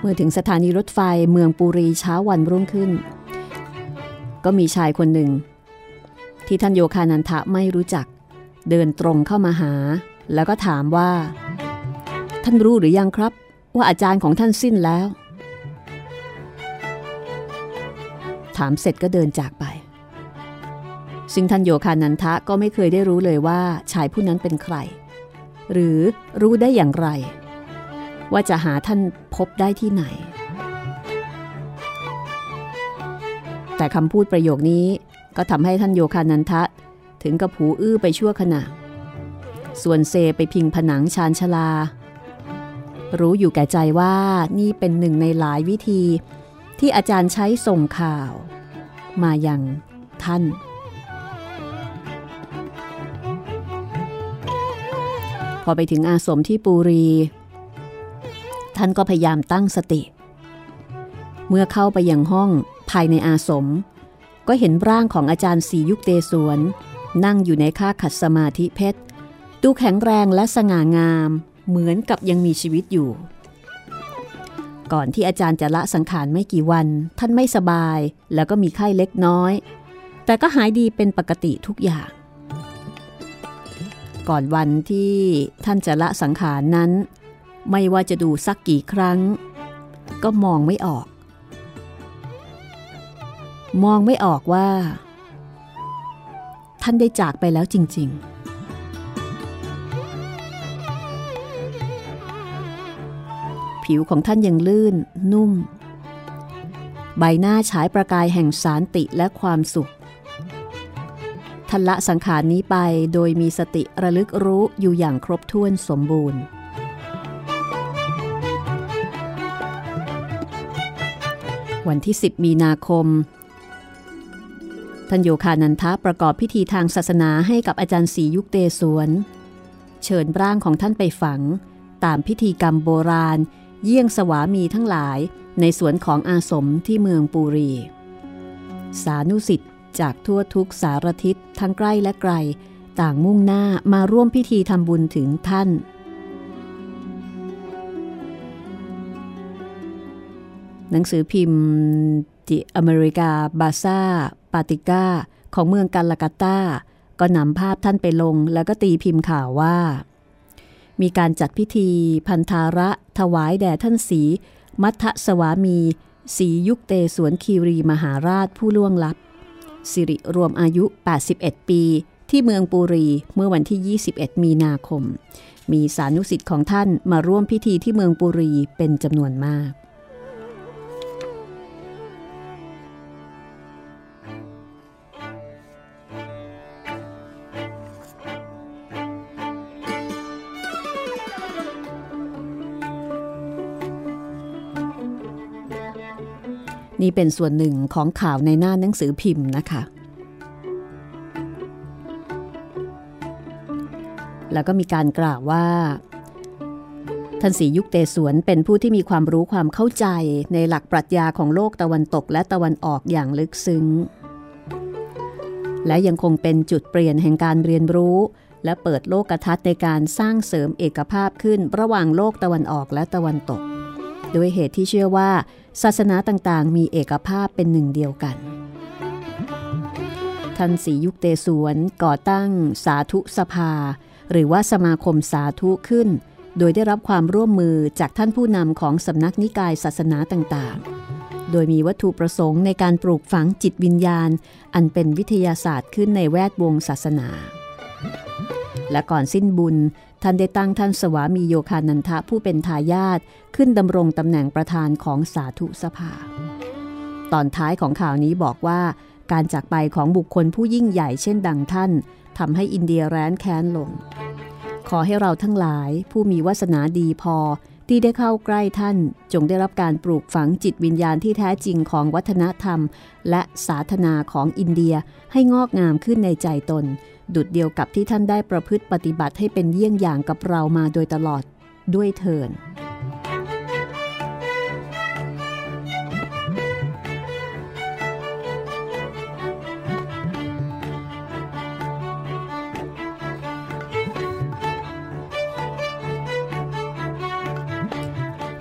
[SPEAKER 1] เมื่อถึงสถานีรถไฟเมืองปุรีเช้าวันรุ่งขึ้น ก็มีชายคนหนึ่ง ที่ท่านโยคานันทะไม่รู้จัก เดินตรงเข้ามาหา แล้วก็ถามว่า ท่านรู้หรือยังครับ ว่าอาจารย์ของท่านสิ้นแล้ว ถามเสร็จก็เดินจากไป ซึ่งท่านโยคานันทะก็ไม่เคยได้รู้เลยว่าชายผู้นั้นเป็นใคร หรือรู้ได้อย่างไร ว่าจะหาท่านพบได้ที่ไหน แต่คำพูดประโยคนี้ก็ทำให้ท่านโยคานันทะถึงกับหูอื้อไปชั่วขณะ ส่วนเซไปพิงผนังชานชลา รู้อยู่แก่ใจว่านี่เป็นหนึ่งในหลายวิธี ที่อาจารย์ใช้ส่งข่าว มายังท่าน พอไปถึงอาสมที่ปูรี ท่านก็พยายามตั้งสติ เมื่อเข้าไปยังห้องภายในอาสม ก็เห็นร่างของอาจารย์สียุคเตสวน นั่งอยู่ในค่าขัดสมาธิเพชรดูแข็งแรงและสง่างาม เหมือนกับยังมีชีวิตอยู่ ก่อนที่อาจารย์จะละสังขารไม่กี่วัน ท่านไม่สบาย แล้วก็มีไข้เล็กน้อย แต่ก็หายดีเป็นปกติทุกอย่าง ก่อนวันที่ท่านจะละสังขารนั้น ไม่ว่าจะดูสักกี่ครั้ง ก็มองไม่ออก มองไม่ออกว่า ท่านได้จากไปแล้วจริง ๆ ผิวของท่านยังลื่น นุ่ม ใบหน้าฉายประกายแห่งสารติและความสุขทันละสังขารนี้ไปโดยมีสติระลึกรู้อยู่อย่างครบถ้วนสมบูรณ์ วันที่ 10 มีนาคม ท่านโยคานันทะประกอบพิธีทางศาสนาให้กับอาจารย์ศรียุคเตสวน เชิญร่างของท่านไปฝัง ตามพิธีกรรมโบราณ เยี่ยงสวามีทั้งหลายในสวนของอาสมที่เมืองปูรี สานุสิทธิ์จากทั่วทุกสารทิศทั้งใกล้และไกล ต่างมุ่งหน้ามาร่วมพิธีทำบุญถึงท่าน หนังสือพิมพ์ The America b a z a p a t i c a ของเมืองกาลากาตาก็นำภาพท่านไปลงแล้วก็ตีพิมพ์ข่าวว่า มีการจัดพิธี พันธาระถวายแด่ท่านสี มัทสวามีสียุคเตสวนคีรีมหาราชผู้ล่วงลับ สิริรวมอายุ 81 ปี ที่เมืองปูรีเมื่อวันที่ 21 มีนาคม มีสานุสิทธิ์ของท่านมาร่วมพิธีที่เมืองปูรีเป็นจำนวนมาก นี่เป็นส่วนหนึ่งของข่าวในหน้าหนังสือพิมพ์นะคะ แล้วก็มีการกล่าวว่าท่านศรียุคเตสวนเป็นผู้ที่มีความรู้ความเข้าใจในหลักปรัชญาของโลกตะวันตกและตะวันออกอย่างลึกซึ้ง และยังคงเป็นจุดเปลี่ยนแห่งการเรียนรู้ และเปิดโลกทัศน์ในการสร้างเสริมเอกภาพขึ้นระหว่างโลกตะวันออกและตะวันตกด้วยเหตุที่เชื่อว่า ศาสนาต่างๆ มีเอกภาพเป็นหนึ่งเดียวกัน ท่านศรียุคเตสวนก่อตั้งสาธุสภา หรือว่าสมาคมสาธุขึ้น โดยได้รับความร่วมมือจากท่านผู้นำของสำนักนิกายศาสนาต่างๆ โดยมีวัตถุประสงค์ในการปลูกฝังจิตวิญญาณ อันเป็นวิทยาศาสตร์ขึ้นในแวดวงศาสนา และก่อนสิ้นบุญ ท่านได้ตั้งท่านสวามีโยคานันทะผู้เป็นทายาทขึ้นดำรงตำแหน่งประธานของสาธุสภา ตอนท้ายของข่าวนี้บอกว่า การจากไปของบุคคลผู้ยิ่งใหญ่เช่นดังท่านทำให้อินเดียแร้นแค้นลง ขอให้เราทั้งหลายผู้มีวาสนาดีพอที่ได้เข้าใกล้ท่านจงได้รับการปลูกฝังจิตวิญญาณที่แท้จริงของวัฒนธรรม และสาธนาของอินเดียให้งอกงามขึ้นในใจตน ดุดเดียวกับที่ท่านได้ประพฤติปฏิบัติให้เป็นเยี่ยงอย่างกับเรามาโดยตลอดด้วยเถิน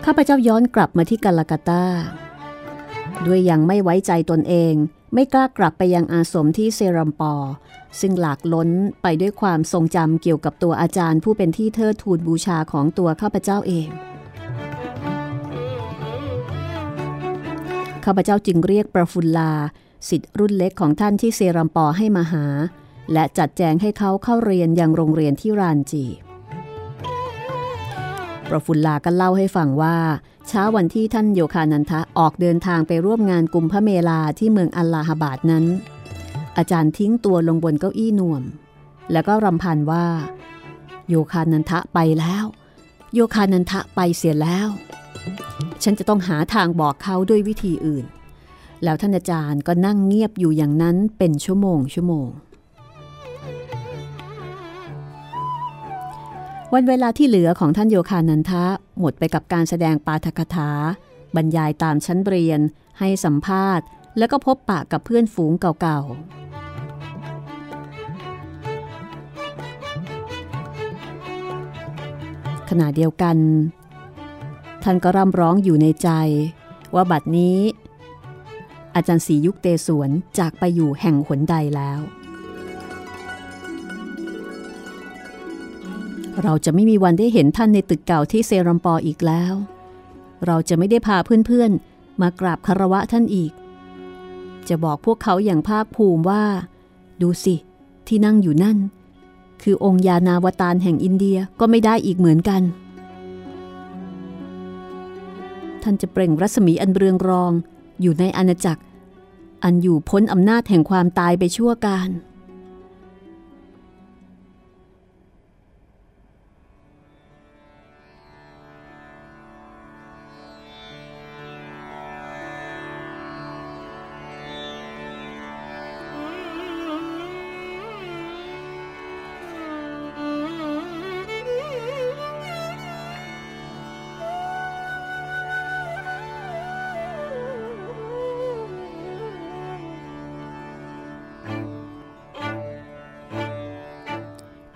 [SPEAKER 1] ข้าพเจ้าย้อนกลับมาที่กาลากาตาด้วยยังไม่ไว้ใจตนเอง ไม่กล้ากลับไปยังอาสมที่เซรัมปอ ซึ่งหลากล้นไปด้วยความทรงจำเกี่ยวกับตัวอาจารย์ผู้เป็นที่เทิดทูนบูชาของตัวข้าพเจ้าเอง ข้าพเจ้าจึงเรียกประฟุลลาสิทธิ์รุ่นเล็กของท่านที่เซรัมปอให้มาหา และจัดแจงให้เขาเข้าเรียนยังโรงเรียนที่รานจี ประฟุลลาก็เล่าให้ฟังว่า เช้าวันที่ท่านโยคานันทะออกเดินทางไปร่วมงานกลุ่มพระเมลาที่เมืองอัลลาฮาบาดนั้น อาจารย์ทิ้งตัวลงบนเก้าอี้น่วม แล้วก็รำพันว่า โยคานันทะไปแล้ว โยคานันทะไปเสียแล้ว ฉันจะต้องหาทางบอกเขาด้วยวิธีอื่น แล้วท่านอาจารย์ก็นั่งเงียบอยู่อย่างนั้นเป็นชั่วโมงชั่วโมง วันเวลาที่เหลือของท่านโยคานันทะหมดไปกับการแสดงปาฐกถา บรรยายตามชั้นเรียน ให้สัมภาษณ์แล้วก็พบปะกับเพื่อนฝูงเก่า ขณะเดียวกัน ท่านก็ร่ำร้องอยู่ในใจ ว่าบัดนี้ อาจารย์ศรียุคเตสวนจากไปอยู่แห่งหนใดแล้ว เราจะไม่มีวันได้เห็นท่านในตึกเก่าที่เซรัมปออีกแล้ว เราจะไม่ได้พาเพื่อนๆ มากราบคารวะท่านอีก จะบอกพวกเขาอย่างภาคภูมิว่า ดูสิ ที่นั่งอยู่นั่น คือองค์ยานาวตารแห่งอินเดียก็ไม่ได้อีกเหมือนกัน ท่านจะเปล่งรัศมีอันเรืองรองอยู่ในอาณาจักร อันอยู่พ้นอำนาจแห่งความตายไปชั่วการ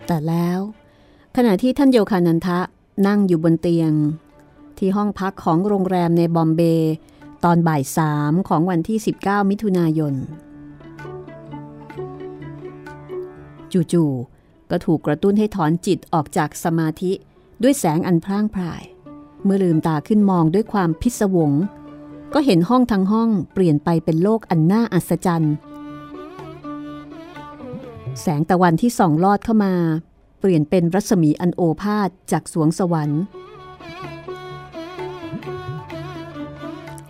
[SPEAKER 1] แต่แล้ว ขณะที่ท่านโยคานันทะนั่งอยู่บนเตียง ที่ห้องพักของโรงแรมในบอมเบย์ตอนบ่ายสามของวันที่ 19 มิถุนายน จู่ๆก็ถูกกระตุ้นให้ถอนจิตออกจากสมาธิด้วยแสงอันพร่างพราย เมื่อลืมตาขึ้นมองด้วยความพิศวง ก็เห็นห้องทั้งห้องเปลี่ยนไปเป็นโลกอันน่าอัศจรรย์ แสงตะวันที่ส่องลอดเข้ามา เปลี่ยนเป็นรัศมีอันโอภาสจากสวงสวรรค์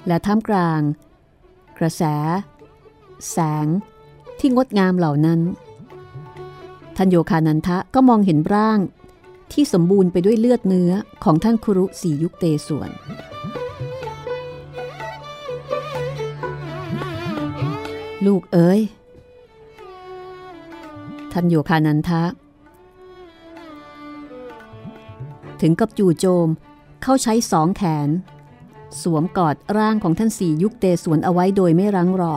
[SPEAKER 1] และท่ามกลาง กระแส แสงที่งดงามเหล่านั้นท่านโยคานันทะก็มองเห็นร่างที่สมบูรณ์ไปด้วยเลือดเนื้อของท่านครุสียุคเตส่วน ลูกเอ๋ย ท่านโยคานันทะ ถึงกับจู่โจมเข้าใช้สองแขน สวมกอดร่างของท่านสี่ยุคเตสวนเอาไว้โดยไม่รั้งรอ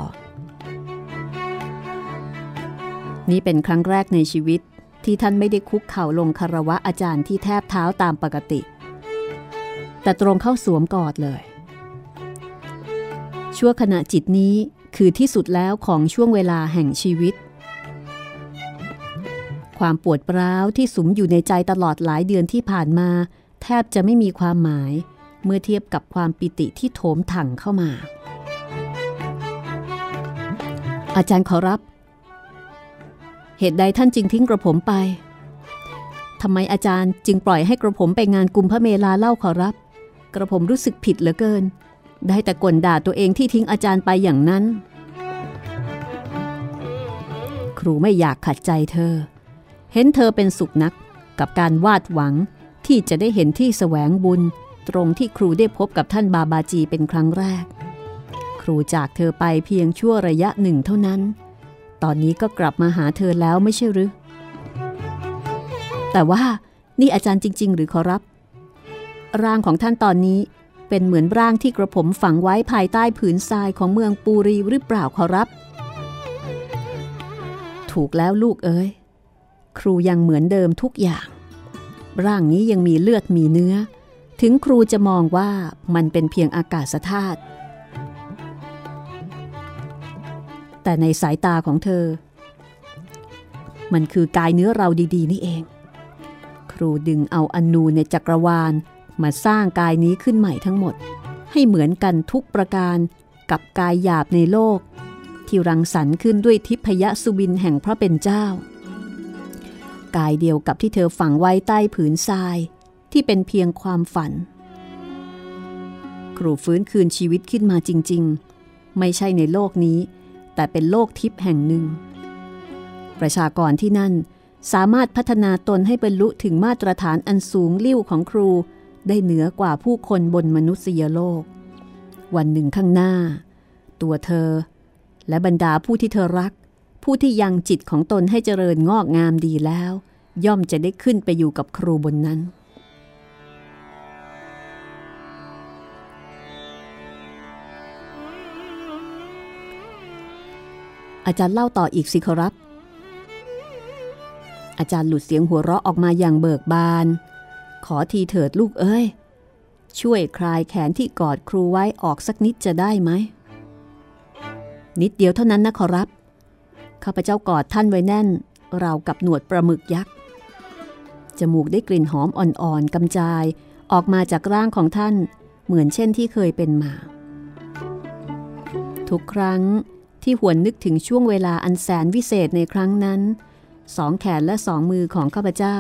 [SPEAKER 1] นี่เป็นครั้งแรกในชีวิตที่ท่านไม่ได้คุกเข่าลงคารวะอาจารย์ที่แทบเท้าตามปกติ แต่ตรงเข้าสวมกอดเลย ชั่วขณะจิตนี้คือที่สุดแล้วของช่วงเวลาแห่งชีวิต ความปวดร้าวที่สุมอยู่ในใจตลอดหลายเดือนที่ผ่านมา แทบจะไม่มีความหมาย เมื่อเทียบกับความปิติที่โถมถังเข้ามา อาจารย์ขอรับ เหตุใดท่านจึงทิ้งกระผมไปทำไมอาจารย์จึงปล่อยให้กระผมไปงานกุมพระเมลาเล่าขอรับ กระผมรู้สึกผิดเหลือเกิน ได้แต่กลด่าตัวเองที่ทิ้งอาจารย์ไปอย่างนั้น ครูไม่อยากขัดใจเธอ เห็นเธอเป็นสุขนักกับการวาดหวังที่จะได้เห็นที่แสวงบุญ ตรงที่ครูได้พบกับท่านบาบาจีเป็นครั้งแรก ครูจากเธอไปเพียงชั่วระยะหนึ่งเท่านั้น ตอนนี้ก็กลับมาหาเธอแล้วไม่ใช่หรือ แต่ว่านี่อาจารย์จริง ๆ หรือขอรับ ร่างของท่านตอนนี้เป็นเหมือนร่างที่กระผมฝังไว้ภายใต้ผืนทรายของเมืองปูรีหรือเปล่าขอรับ ถูกแล้วลูกเอ๋ย ครูยังเหมือนเดิมทุกอย่าง ร่างนี้ยังมีเลือดมีเนื้อ ถึงครูจะมองว่ามันเป็นเพียงอากาศธาตุแต่ในสายตาของเธอ มันคือกายเนื้อเราดีๆ นี่เอง ครูดึงเอาอนูในจักรวาลมาสร้างกายนี้ขึ้นใหม่ทั้งหมด ให้เหมือนกันทุกประการกับกายหยาบในโลก ที่รังสรรค์ขึ้นด้วยทิพยสุบินแห่งพระเป็นเจ้า กายเดียวกับที่เธอฝังไว้ใต้ผืนทรายที่เป็นเพียงความฝัน ครูฟื้นคืนชีวิตขึ้นมาจริง ๆ ไม่ใช่ในโลกนี้ แต่เป็นโลกทิพย์แห่งหนึ่ง ประชากรที่นั่นสามารถพัฒนาตนให้บรรลุถึงมาตรฐานอันสูงลิ่วของครูได้เหนือกว่าผู้คนบนมนุษยโลก วันหนึ่งข้างหน้า ตัวเธอ และบรรดาผู้ที่เธอรัก ผู้ที่ยังจิตของตนให้เจริญงอกงามดีแล้ว ย่อมจะได้ขึ้นไปอยู่กับครูบนนั้น อาจารย์เล่าต่ออีกสิครับ อาจารย์หลุดเสียงหัวเราะออกมาอย่างเบิกบาน ขอทีเถิดลูกเอ้ย ช่วยคลายแขนที่กอดครูไว้ออกสักนิดจะได้ไหมนิดเดียวเท่านั้นนะขอรับ ข้าพเจ้ากอดท่านไว้แน่น เรากับหนวดปลาหมึกยักษ์ จมูกได้กลิ่นหอมอ่อนๆกำจายออกมาจากร่างของท่าน เหมือนเช่นที่เคยเป็นมา ทุกครั้งที่หวนนึกถึงช่วงเวลาอันแสนวิเศษในครั้งนั้น สองแขนและสองมือของข้าพเจ้า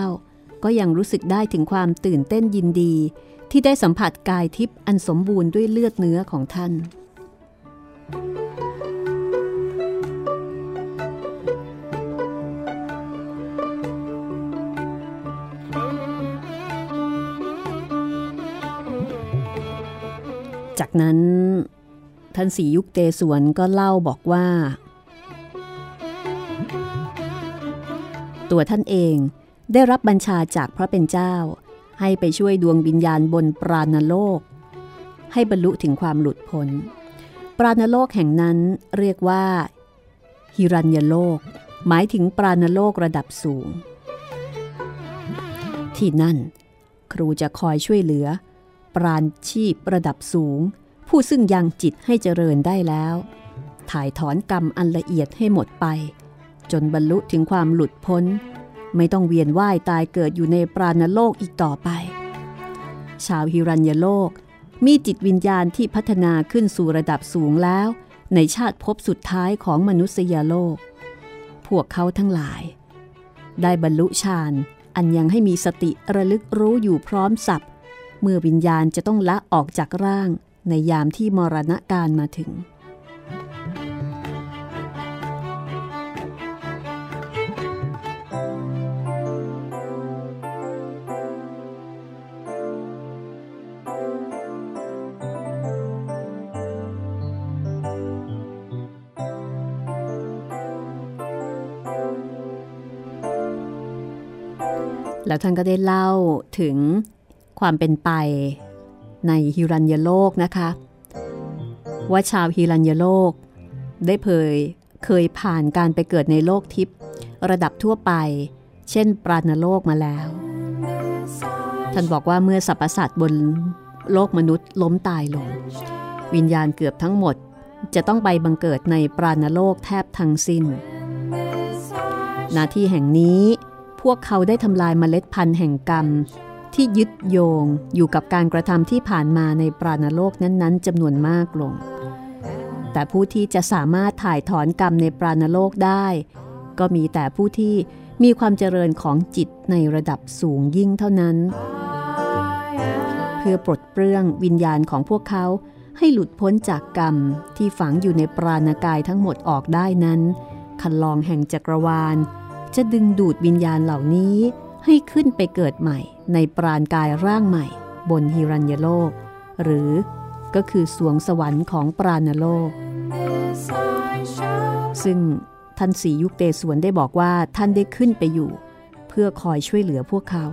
[SPEAKER 1] ก็ยังรู้สึกได้ถึงความตื่นเต้นยินดี ที่ได้สัมผัสกายทิพย์อันสมบูรณ์ด้วยเลือดเนื้อของท่าน จากนั้นท่านสียุคเตสวนก็เล่าบอกว่า ตัวท่านเองได้รับบัญชาจากพระเป็นเจ้า ให้ไปช่วยดวงวิญญาณบนปราณโลก ให้บรรลุถึงความหลุดพ้น ปราณโลกแห่งนั้นเรียกว่า ฮิรัญยโลก หมายถึงปราณโลกระดับสูง ที่นั่น ครูจะคอยช่วยเหลือ ปราณชีพระดับสูง ผู้ซึ่งยังจิตให้เจริญได้แล้ว ถ่ายถอนกรรมอันละเอียดให้หมดไป จนบรรลุถึงความหลุดพ้น ไม่ต้องเวียนว่ายตายเกิดอยู่ในปราณโลกอีกต่อไป ชาวฮิรัญยโลกมีจิตวิญญาณที่พัฒนาขึ้นสู่ระดับสูงแล้ว ในชาติภพสุดท้ายของมนุษยโลก พวกเขาทั้งหลาย ได้บรรลุฌานอันยังให้มีสติระลึกรู้อยู่พร้อมสับ เมื่อวิญญาณจะต้องละออกจากร่างในยามที่มรณะการมาถึง แล้วท่านก็ได้เล่าถึง ความเป็นไป ในฮิรัญยโลกนะคะ ว่าชาวฮิรัญยโลก ได้เผยเคยผ่านการไปเกิดในโลกทิพย์ระดับทั่วไป เช่น ปราณโลกมาแล้ว ท่านบอกว่าเมื่อสรรพสัตว์บนโลกมนุษย์ล้มตายลง วิญญาณเกือบทั้งหมดจะต้องไปบังเกิดในปราณโลกแทบทั้งสิ้นหน้าที่แห่งนี้พวกเขาได้ทำลายเมล็ดพันธุ์แห่งกรรม ที่ยึดโยงอยู่กับการกระทำที่ผ่านมาในปราณโลกนั้นๆจำนวนมากลง แต่ผู้ที่จะสามารถถ่ายถอนกรรมในปราณโลกได้ ก็มีแต่ผู้ที่มีความเจริญของจิตในระดับสูงยิ่งเท่านั้น เพื่อปลดเปลื้องวิญญาณของพวกเขาให้หลุดพ้นจากกรรมที่ฝังอยู่ในปราณกายทั้งหมดออกได้นั้นคันลองแห่งจักรวาล จะดึงดูดวิญญาณเหล่านี้ ให้ขึ้นไปเกิดใหม่ในปราณกายร่างใหม่ บนฮิรัญยโลก หรือก็คือสวงสวรรค์ของปราณโลก ซึ่งท่านสียุคเตสวนได้บอกว่าท่านได้ขึ้นไปอยู่ เพื่อคอยช่วยเหลือพวกเขา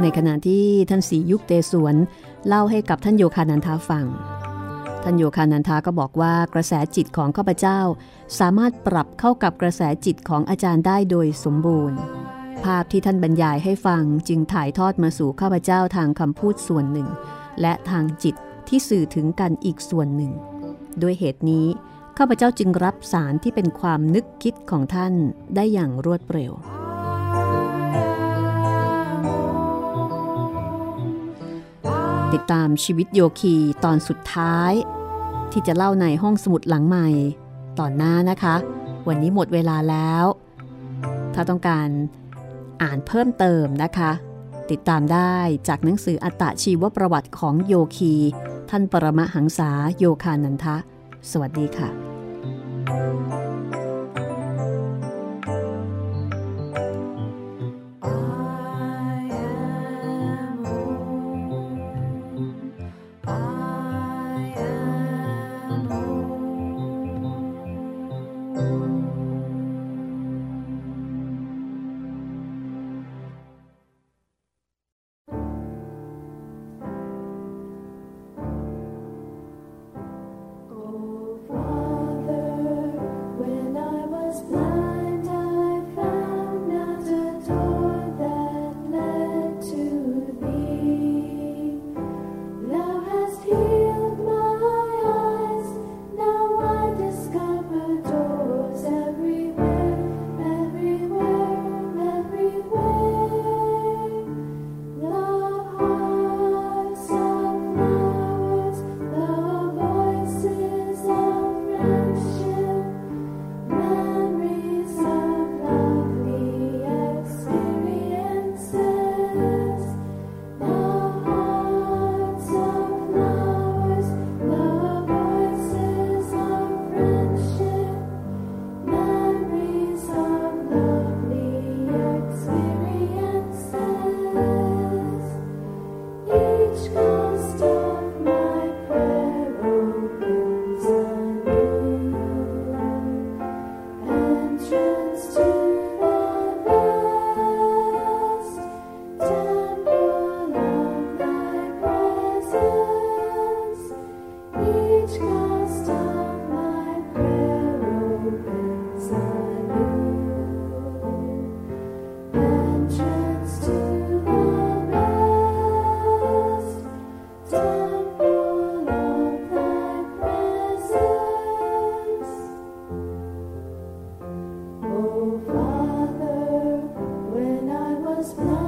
[SPEAKER 1] ในขณะที่ท่านสียุคเตสวนเล่าให้กับท่านโยคานันทาฟัง ท่านโยคานันทาก็บอกว่ากระแสจิตของข้าพเจ้า สามารถปรับเข้ากับกระแสจิตของอาจารย์ได้โดยสมบูรณ์ ภาพที่ท่านบรรยายให้ฟังจึงถ่ายทอดมาสู่ข้าพเจ้าทางคำพูดส่วนหนึ่ง และทางจิตที่สื่อถึงกันอีกส่วนหนึ่ง ด้วยเหตุนี้ข้าพเจ้าจึงรับสารที่เป็นความนึกคิดของท่านได้อย่างรวดเร็ว ติดตามชีวิตโยคีตอนสุดท้าย ที่จะเล่าในห้องสมุดหลังใหม่ ตอนหน้านะคะ วันนี้หมดเวลาแล้ว ถ้าต้องการอ่านเพิ่มเติมนะคะ ติดตามได้จากหนังสืออัตชีวประวัติของโยคี ท่านปรมหังษาโยคานันทะ สวัสดีค่ะ
[SPEAKER 2] was